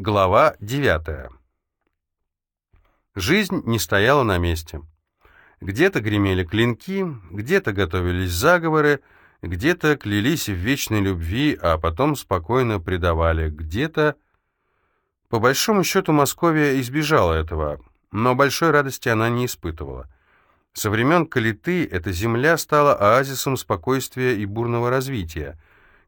Глава 9. Жизнь не стояла на месте. Где-то гремели клинки, где-то готовились заговоры, где-то клялись в вечной любви, а потом спокойно предавали, где-то... По большому счету Московия избежала этого, но большой радости она не испытывала. Со времен Калиты эта земля стала оазисом спокойствия и бурного развития.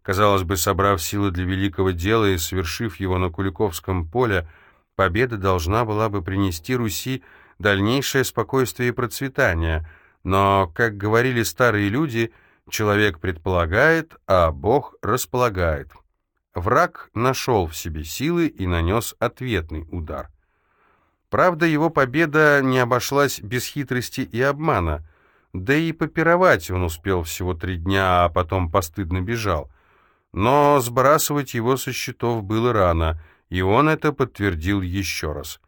Казалось бы, собрав силы для великого дела и совершив его на Куликовском поле, победа должна была бы принести Руси дальнейшее спокойствие и процветание. Но, как говорили старые люди, человек предполагает, а Бог располагает. Враг нашел в себе силы и нанес ответный удар. Правда, его победа не обошлась без хитрости и обмана, да и попировать он успел всего три дня, а потом постыдно бежал. Но сбрасывать его со счетов было рано, и он это подтвердил еще раз.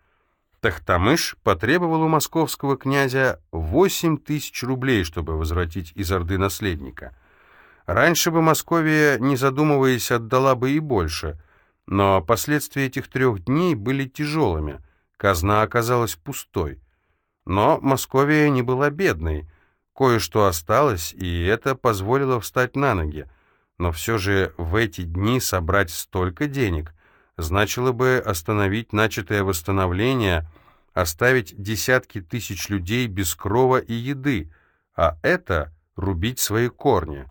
Тахтамыш потребовал у московского князя восемь тысяч рублей, чтобы возвратить из Орды наследника. Раньше бы Московия, не задумываясь, отдала бы и больше, но последствия этих трех дней были тяжелыми, казна оказалась пустой. Но Московия не была бедной, кое-что осталось, и это позволило встать на ноги. Но все же в эти дни собрать столько денег значило бы остановить начатое восстановление, оставить десятки тысяч людей без крова и еды, а это рубить свои корни.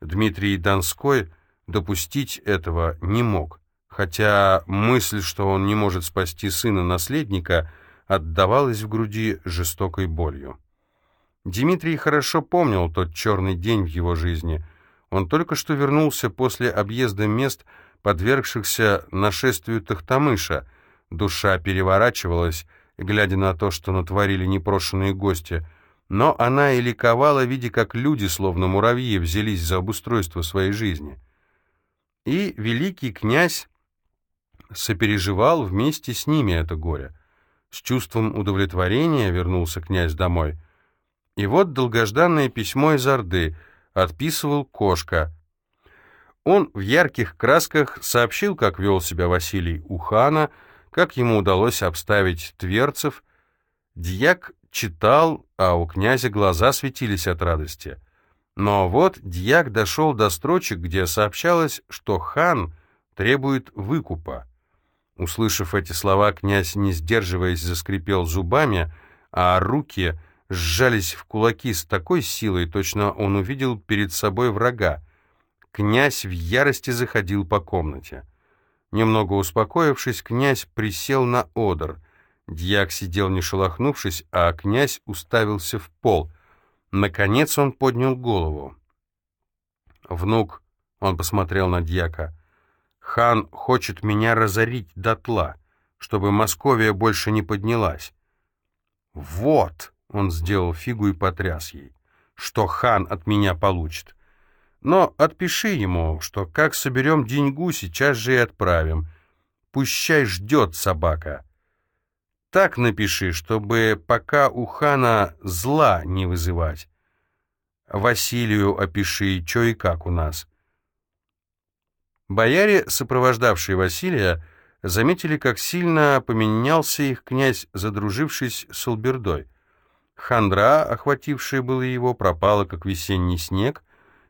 Дмитрий Донской допустить этого не мог, хотя мысль, что он не может спасти сына-наследника, отдавалась в груди жестокой болью. Дмитрий хорошо помнил тот черный день в его жизни. Он только что вернулся после объезда мест, подвергшихся нашествию Тахтамыша. Душа переворачивалась, глядя на то, что натворили непрошенные гости — но она и ликовала, видя, как люди, словно муравьи, взялись за обустройство своей жизни. И великий князь сопереживал вместе с ними это горе. С чувством удовлетворения вернулся князь домой. И вот долгожданное письмо из Орды отписывал Кошка. Он в ярких красках сообщил, как вел себя Василий у хана, как ему удалось обставить тверцев. Дьяк читал, а у князя глаза светились от радости. Но вот дьяк дошел до строчек, где сообщалось, что хан требует выкупа. Услышав эти слова, князь, не сдерживаясь, заскрипел зубами, а руки сжались в кулаки с такой силой, точно он увидел перед собой врага. Князь в ярости заходил по комнате. Немного успокоившись, князь присел на одр. Дьяк сидел не шелохнувшись, а князь уставился в пол. Наконец он поднял голову. «Внук», — он посмотрел на дьяка, — «хан хочет меня разорить дотла, чтобы Московия больше не поднялась». «Вот», — он сделал фигу и потряс ей, — «что хан от меня получит». Но отпиши ему, что как соберем деньгу, сейчас же и отправим. Пущай ждет собака. Так напиши, чтобы пока у хана зла не вызывать. Василию опиши, что и как у нас. Бояре, сопровождавшие Василия, заметили, как сильно поменялся их князь, задружившись с Албердой. Хандра, охватившая было его, пропала, как весенний снег.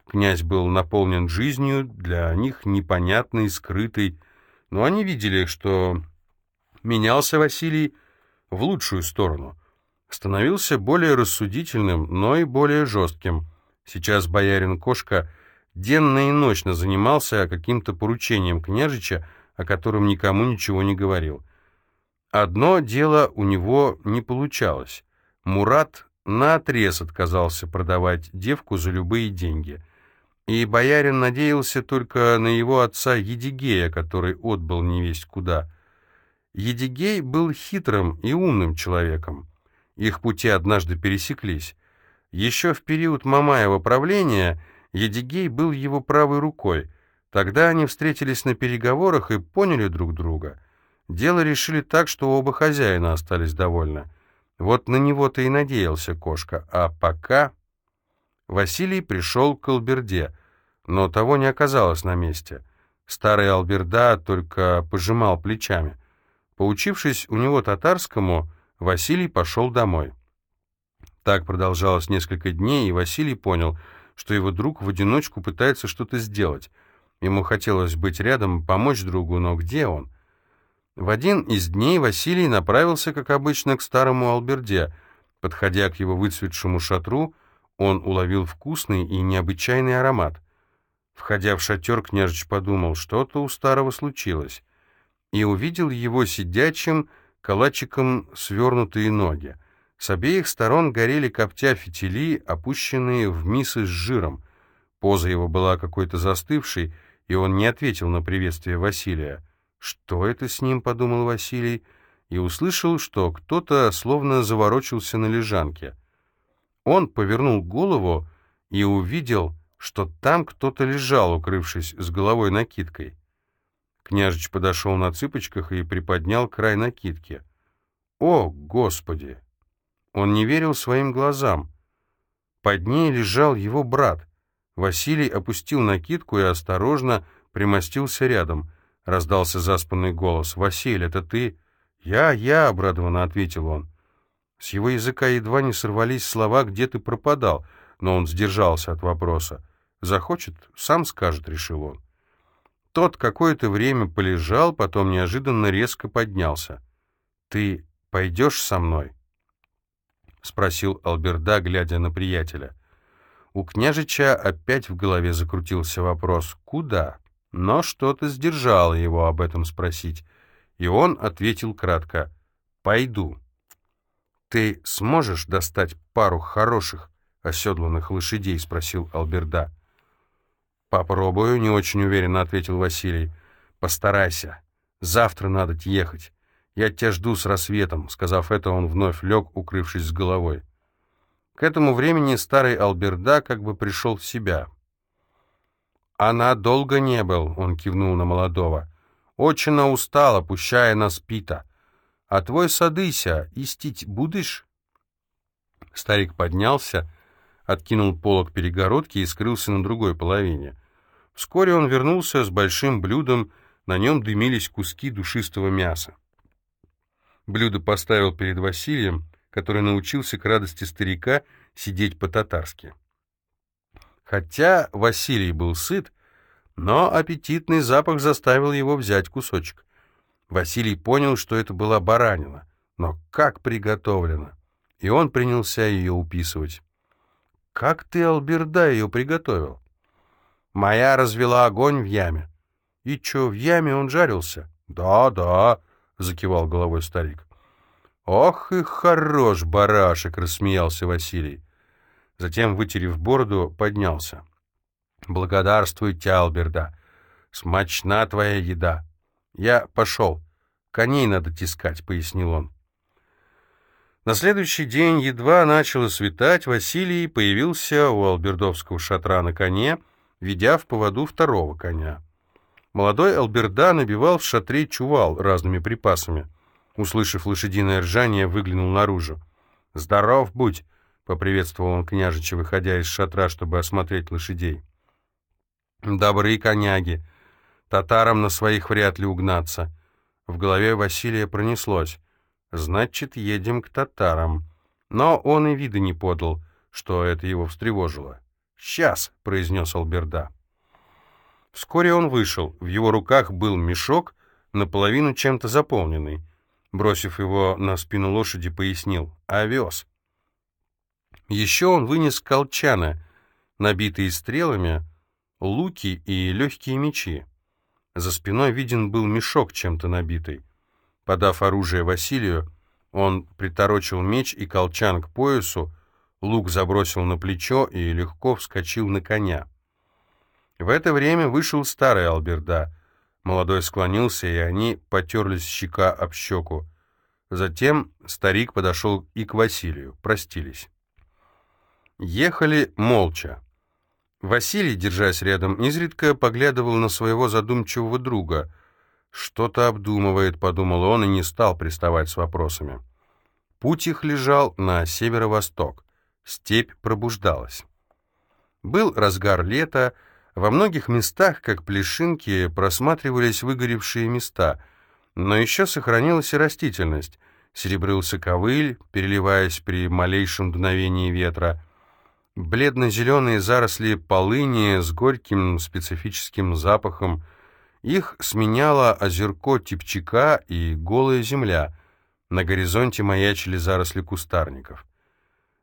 Князь был наполнен жизнью, для них непонятной, скрытой, но они видели, что менялся Василий, в лучшую сторону. Становился более рассудительным, но и более жестким. Сейчас боярин Кошка денно и ночно занимался каким-то поручением княжича, о котором никому ничего не говорил. Одно дело у него не получалось. Мурат наотрез отказался продавать девку за любые деньги. И боярин надеялся только на его отца Едигея, который отбыл невесть куда. Едигей был хитрым и умным человеком. Их пути однажды пересеклись. Еще в период Мамаева правления Едигей был его правой рукой. Тогда они встретились на переговорах и поняли друг друга. Дело решили так, что оба хозяина остались довольны. Вот на него-то и надеялся кошка. А пока... Василий пришел к Колберде, но того не оказалось на месте. Старый Алберда только пожимал плечами. Поучившись у него татарскому, Василий пошел домой. Так продолжалось несколько дней, и Василий понял, что его друг в одиночку пытается что-то сделать. Ему хотелось быть рядом, помочь другу, но где он? В один из дней Василий направился, как обычно, к старому Алберде. Подходя к его выцветшему шатру, он уловил вкусный и необычайный аромат. Входя в шатер, княжич подумал, что-то у старого случилось, и увидел его сидячим, калачиком свернутые ноги. С обеих сторон горели коптя фитили, опущенные в мисы с жиром. Поза его была какой-то застывшей, и он не ответил на приветствие Василия. «Что это с ним?» — подумал Василий, и услышал, что кто-то словно заворочился на лежанке. Он повернул голову и увидел, что там кто-то лежал, укрывшись с головой накидкой. Княжич подошел на цыпочках и приподнял край накидки. «О, Господи!» Он не верил своим глазам. Под ней лежал его брат. Василий опустил накидку и осторожно примостился рядом. Раздался заспанный голос. «Василий, это ты?» «Я, я», — обрадованно ответил он. С его языка едва не сорвались слова «где ты пропадал», но он сдержался от вопроса. «Захочет, сам скажет», — решил он. Тот какое-то время полежал, потом неожиданно резко поднялся. «Ты пойдешь со мной?» — спросил Алберда, глядя на приятеля. У княжича опять в голове закрутился вопрос «Куда?», но что-то сдержало его об этом спросить, и он ответил кратко «Пойду». «Ты сможешь достать пару хороших оседланных лошадей?» — спросил Алберда. «Попробую», — не очень уверенно ответил Василий. «Постарайся. Завтра надо ехать. Я тебя жду с рассветом», — сказав это, он вновь лег, укрывшись с головой. К этому времени старый Алберда как бы пришел в себя. «Она долго не был», — он кивнул на молодого. «Очень устала, пущая нас пита. А твой садыся, истить будешь?» Старик поднялся, откинул полок перегородки и скрылся на другой половине. Вскоре он вернулся с большим блюдом, на нем дымились куски душистого мяса. Блюдо поставил перед Василием, который научился к радости старика сидеть по-татарски. Хотя Василий был сыт, но аппетитный запах заставил его взять кусочек. Василий понял, что это была баранина, но как приготовлена, и он принялся ее уписывать. «Как ты, Алберда, ее приготовил?» «Моя развела огонь в яме». «И что, в яме он жарился?» «Да, да», — закивал головой старик. «Ох и хорош барашек!» — рассмеялся Василий. Затем, вытерев бороду, поднялся. «Благодарствуй, Тялберда! Смачна твоя еда! Я пошел. Коней надо тискать», — пояснил он. На следующий день едва начало светать, Василий появился у Албердовского шатра на коне, ведя в поводу второго коня. Молодой Алберда набивал в шатре чувал разными припасами. Услышав лошадиное ржание, выглянул наружу. «Здоров будь!» — поприветствовал он княжича, выходя из шатра, чтобы осмотреть лошадей. «Добрые коняги! Татарам на своих вряд ли угнаться!» В голове Василия пронеслось. «Значит, едем к татарам». Но он и вида не подал, что это его встревожило. «Сейчас!» — произнес Алберда. Вскоре он вышел. В его руках был мешок, наполовину чем-то заполненный. Бросив его на спину лошади, пояснил «Овес». Еще он вынес колчаны, набитые стрелами, луки и легкие мечи. За спиной виден был мешок чем-то набитый. Подав оружие Василию, он приторочил меч и колчан к поясу, лук забросил на плечо и легко вскочил на коня. В это время вышел старый Алберда. Молодой склонился, и они потерлись щека об щеку. Затем старик подошел и к Василию, простились. Ехали молча. Василий, держась рядом, изредка поглядывал на своего задумчивого друга. «Что-то обдумывает», — подумал он, и не стал приставать с вопросами. Путь их лежал на северо-восток. Степь пробуждалась. Был разгар лета, Во многих местах, как плешинки, просматривались выгоревшие места, но еще сохранилась и растительность. Серебрился ковыль, переливаясь при малейшем дуновении ветра. Бледно-зеленые заросли полыни с горьким специфическим запахом. Их сменяло озерко типчака и голая земля. На горизонте маячили заросли кустарников.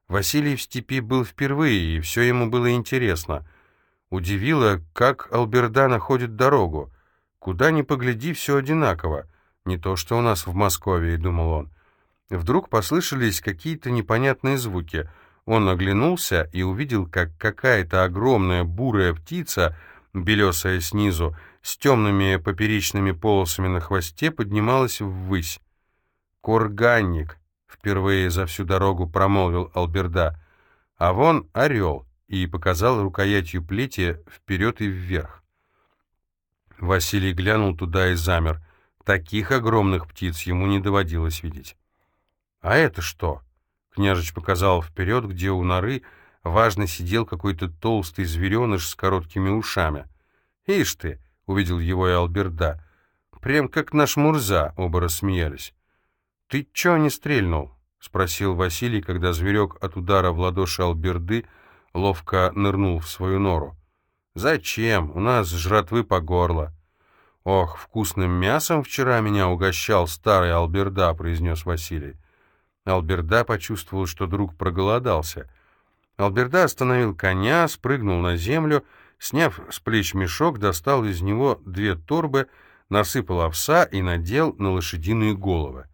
Василий в степи был впервые, и все ему было интересно. Удивило, как Алберда находит дорогу. Куда ни погляди, все одинаково. Не то, что у нас в Москве, думал он. Вдруг послышались какие-то непонятные звуки. Он оглянулся и увидел, как какая-то огромная бурая птица, белесая снизу, с темными поперечными полосами на хвосте, поднималась ввысь. «Курганник», — впервые за всю дорогу промолвил Алберда, «а вон орел», и показал рукоятью плети вперед и вверх. Василий глянул туда и замер. Таких огромных птиц ему не доводилось видеть. «А это что?» Княжич показал вперед, где у норы важно сидел какой-то толстый звереныш с короткими ушами. «Ишь ты!» — увидел его и Алберда. «Прям как наш Мурза!» — оба рассмеялись. «Ты чё не стрельнул?» — спросил Василий, когда зверек от удара в ладоши Алберды ловко нырнул в свою нору. «Зачем? У нас жратвы по горло». «Ох, вкусным мясом вчера меня угощал старый Алберда», — произнес Василий. Алберда почувствовал, что друг проголодался. Алберда остановил коня, спрыгнул на землю, сняв с плеч мешок, достал из него две торбы, насыпал овса и надел на лошадиные головы.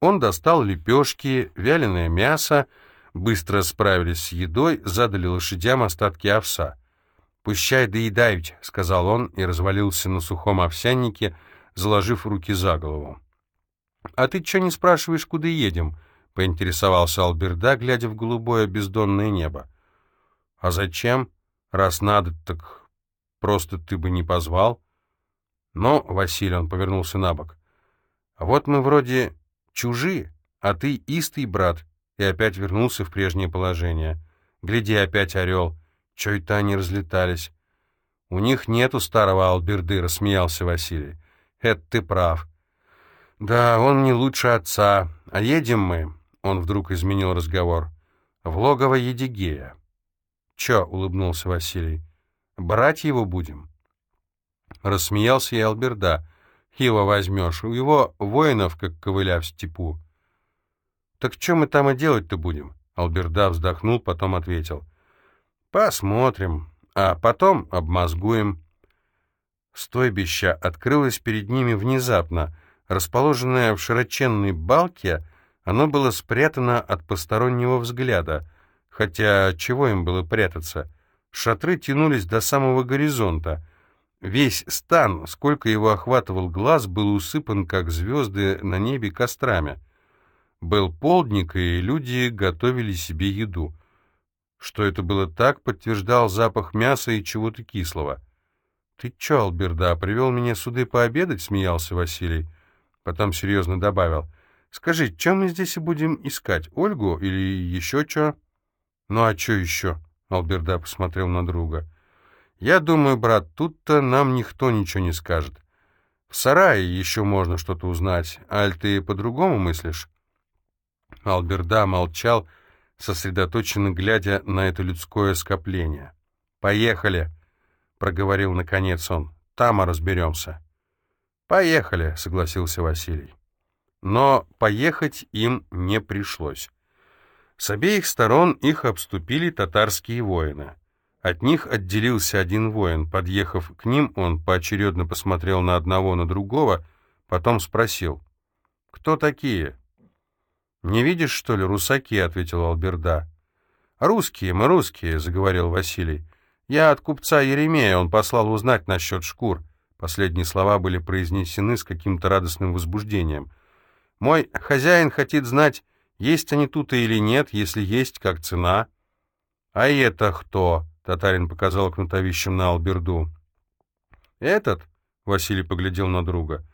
Он достал лепешки, вяленое мясо, быстро справились с едой, задали лошадям остатки овса. «Пущай доедают», — сказал он и развалился на сухом овсяннике, заложив руки за голову. «А ты что не спрашиваешь, куда едем?» — поинтересовался Алберда, глядя в голубое бездонное небо. «А зачем? Раз надо, так просто ты бы не позвал». «Но, Василий, — он повернулся на бок, — вот мы вроде чужие, а ты истый брат, и опять вернулся в прежнее положение. Гляди, опять орел. Чё это они разлетались?» «У них нету старого Алберды», — рассмеялся Василий. «Это ты прав». «Да, он не лучше отца. А едем мы, он вдруг изменил разговор. «В логово Едигея». «Чё?» — улыбнулся Василий. «Брать его будем?» Рассмеялся и Алберда. «Его возьмешь. У его воинов, как ковыля в степу». «Так что мы там и делать-то будем?» Алберда вздохнул, потом ответил. «Посмотрим, а потом обмозгуем». Стойбище открылось перед ними внезапно. Расположенное в широченной балке, оно было спрятано от постороннего взгляда, хотя чего им было прятаться? Шатры тянулись до самого горизонта. Весь стан, сколько его охватывал глаз, был усыпан, как звезды на небе, кострами. Был полдник, и люди готовили себе еду. Что это было так, подтверждал запах мяса и чего-то кислого. «Ты чё, Алберда, привел меня сюда пообедать?» — смеялся Василий. Потом серьезно добавил — Скажи, чем мы здесь и будем искать? Ольгу или еще что? Ну а что еще? Алберда посмотрел на друга. Я думаю, брат, тут-то нам никто ничего не скажет. В сарае еще можно что-то узнать. Аль, ты по-другому мыслишь? Алберда молчал, сосредоточенно глядя на это людское скопление. «Поехали!» — проговорил наконец он. «Там разберемся». «Поехали!» — согласился Василий. Но поехать им не пришлось. С обеих сторон их обступили татарские воины. От них отделился один воин. Подъехав к ним, он поочередно посмотрел на одного, на другого, потом спросил. «Кто такие?» «Не видишь, что ли, русаки?» — ответил Алберда. «Русские, мы русские», — заговорил Василий. «Я от купца Еремея, он послал узнать насчет шкур». Последние слова были произнесены с каким-то радостным возбуждением. Мой хозяин хочет знать, есть они тут или нет, если есть, как цена. А это кто? Татарин показал кнутовищем на Алберду. Этот? Василий поглядел на друга.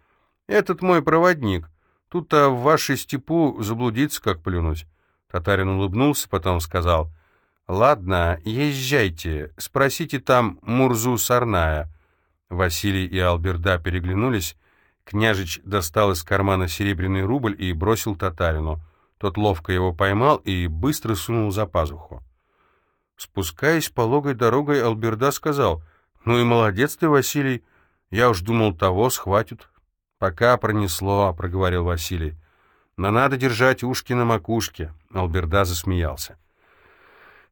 Этот мой проводник. Тут-то в вашей степу заблудиться, как плюнуть. Татарин улыбнулся, потом сказал. «Ладно, езжайте, спросите там Мурзу Сарная». Василий и Алберда переглянулись. Княжич достал из кармана серебряный рубль и бросил татарину. Тот ловко его поймал и быстро сунул за пазуху. Спускаясь пологой дорогой, Алберда сказал, «Ну и молодец ты, Василий, я уж думал, того схватят». «Пока пронесло», — проговорил Василий. «Но надо держать ушки на макушке», — Алберда засмеялся.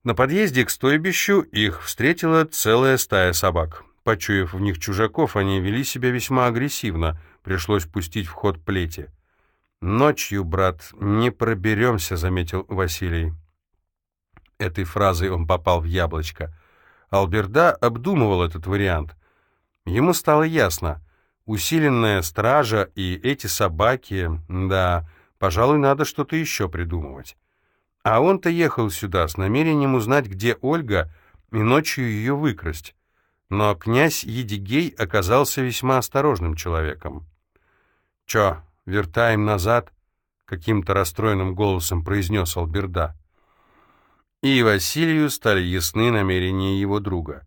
На подъезде к стойбищу их встретила целая стая собак. Почуяв в них чужаков, они вели себя весьма агрессивно, пришлось пустить в ход плети. «Ночью, брат, не проберемся», — заметил Василий. Этой фразой он попал в яблочко. Алберда обдумывал этот вариант. Ему стало ясно. Усиленная стража и эти собаки, да, пожалуй, надо что-то еще придумывать. А он-то ехал сюда с намерением узнать, где Ольга, и ночью ее выкрасть. Но князь Едигей оказался весьма осторожным человеком. «Чё, вертаем назад?» — каким-то расстроенным голосом произнес Алберда. И Василию стали ясны намерения его друга.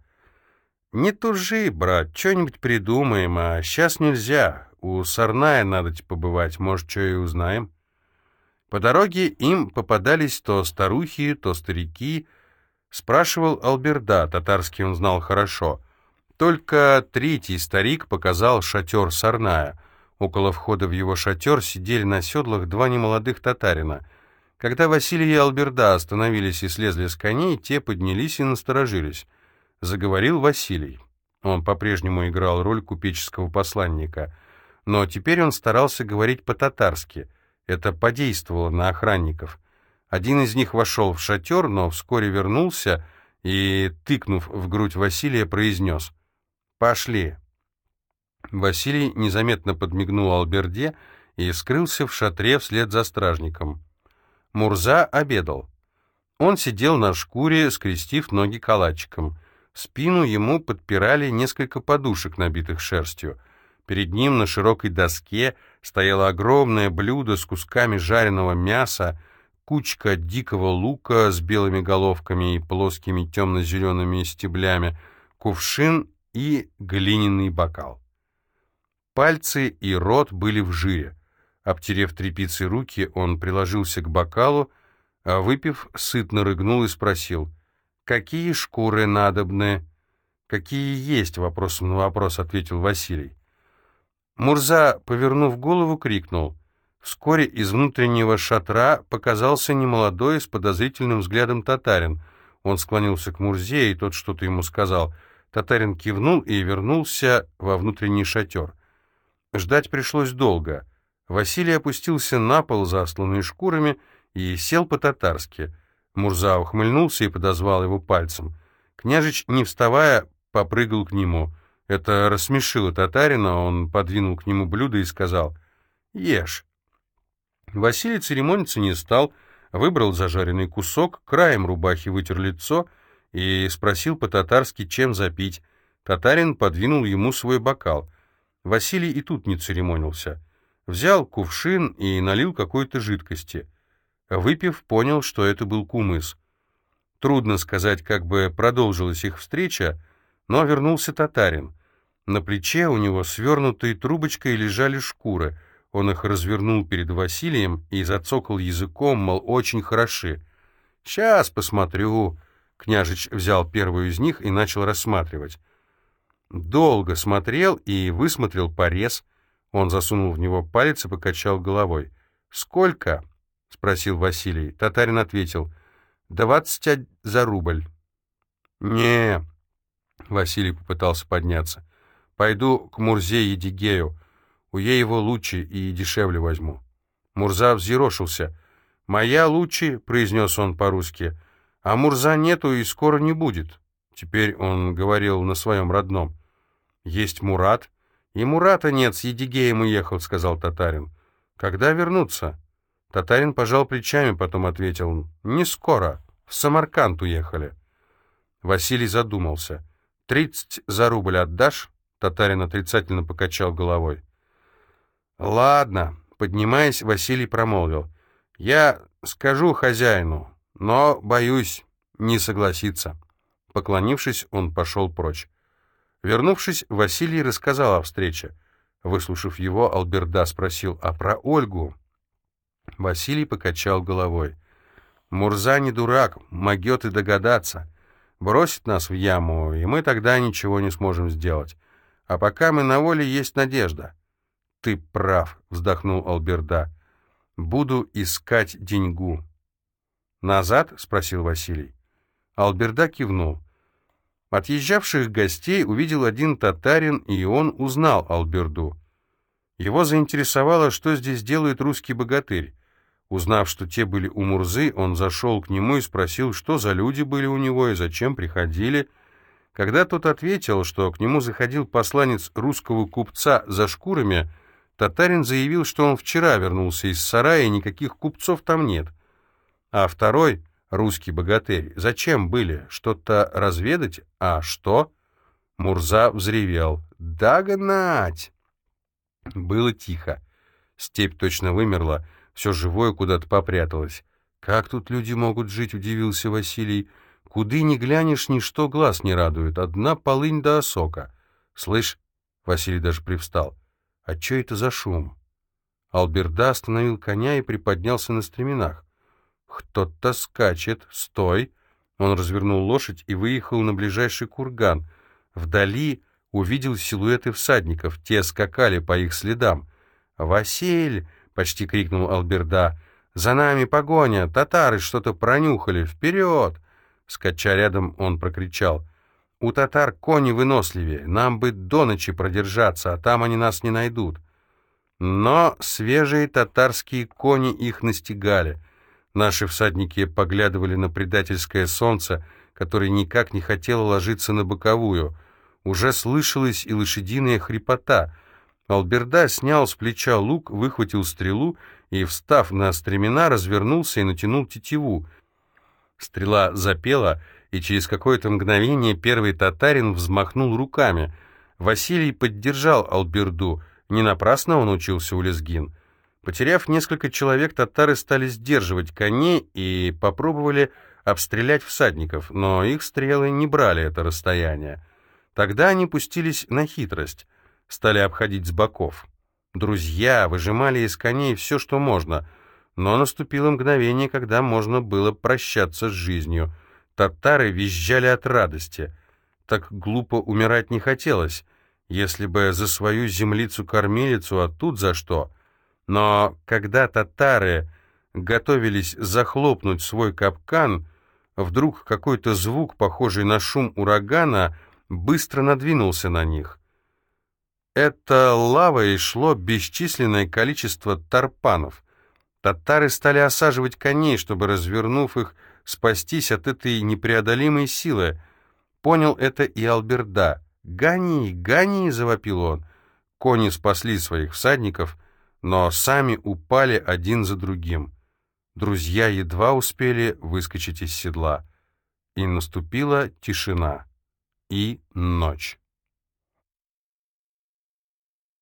«Не тужи, брат, что-нибудь придумаем, а сейчас нельзя. У Сарная надо побывать, может, что и узнаем». По дороге им попадались то старухи, то старики. Спрашивал Алберда, татарский он знал хорошо. Только третий старик показал шатер Сарная. Около входа в его шатер сидели на седлах два немолодых татарина. Когда Василий и Алберда остановились и слезли с коней, те поднялись и насторожились. Заговорил Василий. Он по-прежнему играл роль купеческого посланника, но теперь он старался говорить по-татарски — это подействовало на охранников. Один из них вошел в шатер, но вскоре вернулся и, тыкнув в грудь Василия, произнес «Пошли». Василий незаметно подмигнул Алберде и скрылся в шатре вслед за стражником. Мурза обедал. Он сидел на шкуре, скрестив ноги калачиком. Спину ему подпирали несколько подушек, набитых шерстью. Перед ним на широкой доске стояло огромное блюдо с кусками жареного мяса, кучка дикого лука с белыми головками и плоскими темно-зелеными стеблями, кувшин и глиняный бокал. Пальцы и рот были в жире. Обтерев тряпицей руки, он приложился к бокалу, а выпив, сытно рыгнул и спросил, «Какие шкуры надобны?» «Какие есть?» — вопросом на вопрос ответил Василий. Мурза, повернув голову, крикнул. Вскоре из внутреннего шатра показался немолодой с подозрительным взглядом татарин. Он склонился к Мурзе, и тот что-то ему сказал. Татарин кивнул и вернулся во внутренний шатер. Ждать пришлось долго. Василий опустился на пол, засланный шкурами, и сел по-татарски. Мурза ухмыльнулся и подозвал его пальцем. Княжич, не вставая, попрыгал к нему — это рассмешило татарина, он подвинул к нему блюдо и сказал «Ешь». Василий церемониться не стал, выбрал зажаренный кусок, краем рубахи вытер лицо и спросил по-татарски, чем запить. Татарин подвинул ему свой бокал. Василий и тут не церемонился. Взял кувшин и налил какой-то жидкости. Выпив, понял, что это был кумыс. Трудно сказать, как бы продолжилась их встреча, но вернулся татарин. На плече у него свернутой трубочкой лежали шкуры. Он их развернул перед Василием и зацокал языком, мол, очень хороши. «Сейчас посмотрю». Княжич взял первую из них и начал рассматривать. Долго смотрел и высмотрел порез. Он засунул в него палец и покачал головой. «Сколько?» — спросил Василий. Татарин ответил. «Двадцать за рубль». «Не...» — Василий попытался подняться. Пойду к Мурзе Едигею. У ей его лучше и дешевле возьму. Мурза взъерошился. «Моя лучше», — произнес он по-русски, — «а Мурза нету и скоро не будет». Теперь он говорил на своем родном. «Есть Мурат». «И Мурата нет, с Едигеем уехал», — сказал татарин. «Когда вернуться?» Татарин пожал плечами, потом ответил. «Не скоро. В Самарканд уехали». Василий задумался. «Тридцать за рубль отдашь?» Татарин отрицательно покачал головой. «Ладно», — поднимаясь, Василий промолвил. «Я скажу хозяину, но, боюсь, не согласится». Поклонившись, он пошел прочь. Вернувшись, Василий рассказал о встрече. Выслушав его, Алберда спросил, «А про Ольгу?» Василий покачал головой. «Мурза не дурак, могет и догадаться. Бросит нас в яму, и мы тогда ничего не сможем сделать. А пока мы на воле, есть надежда». «Ты прав», — вздохнул Алберда. «Буду искать деньгу». «Назад?» — спросил Василий. Алберда кивнул. Отъезжавших гостей увидел один татарин, и он узнал Алберду. Его заинтересовало, что здесь делает русский богатырь. Узнав, что те были у Мурзы, он зашел к нему и спросил, что за люди были у него и зачем приходили. Когда тот ответил, что к нему заходил посланец русского купца за шкурами, татарин заявил, что он вчера вернулся из сарая, и никаких купцов там нет. А второй русский богатырь. Зачем были? Что-то разведать? А что? Мурза взревел. «Догнать!» Было тихо. Степь точно вымерла, все живое куда-то попряталось. «Как тут люди могут жить?» — удивился Василий. «Куды ни глянешь, ничто глаз не радует. Одна полынь да осока». «Слышь?» — Василий даже привстал. «А чё это за шум?» Алберда остановил коня и приподнялся на стременах. «Кто-то скачет! Стой!» Он развернул лошадь и выехал на ближайший курган. Вдали увидел силуэты всадников, те скакали по их следам. «Василь!» — почти крикнул Алберда. «За нами погоня! Татары что-то пронюхали! Вперед!» Скача рядом, он прокричал. «У татар кони выносливее, нам бы до ночи продержаться, а там они нас не найдут». Но свежие татарские кони их настигали. Наши всадники поглядывали на предательское солнце, которое никак не хотело ложиться на боковую. Уже слышалась и лошадиная хрипота. Алберда снял с плеча лук, выхватил стрелу и, встав на стремена, развернулся и натянул тетиву. Стрела запела, и через какое-то мгновение первый татарин взмахнул руками. Василий поддержал Алберду. Не напрасно он учился у Лезгин. Потеряв несколько человек, татары стали сдерживать коней и попробовали обстрелять всадников, но их стрелы не брали это расстояние. Тогда они пустились на хитрость, стали обходить с боков. Друзья выжимали из коней все, что можно, но наступило мгновение, когда можно было прощаться с жизнью. Татары визжали от радости. Так глупо умирать не хотелось. Если бы за свою землицу-кормилицу, а тут за что — но когда татары готовились захлопнуть свой капкан, вдруг какой-то звук, похожий на шум урагана, быстро надвинулся на них. Это лавой шло бесчисленное количество тарпанов. Татары стали осаживать коней, чтобы, развернув их, спастись от этой непреодолимой силы. Понял это и Алберда. «Гони, гони!» — завопил он. Кони спасли своих всадников — но сами упали один за другим. Друзья едва успели выскочить из седла, и наступила тишина и ночь.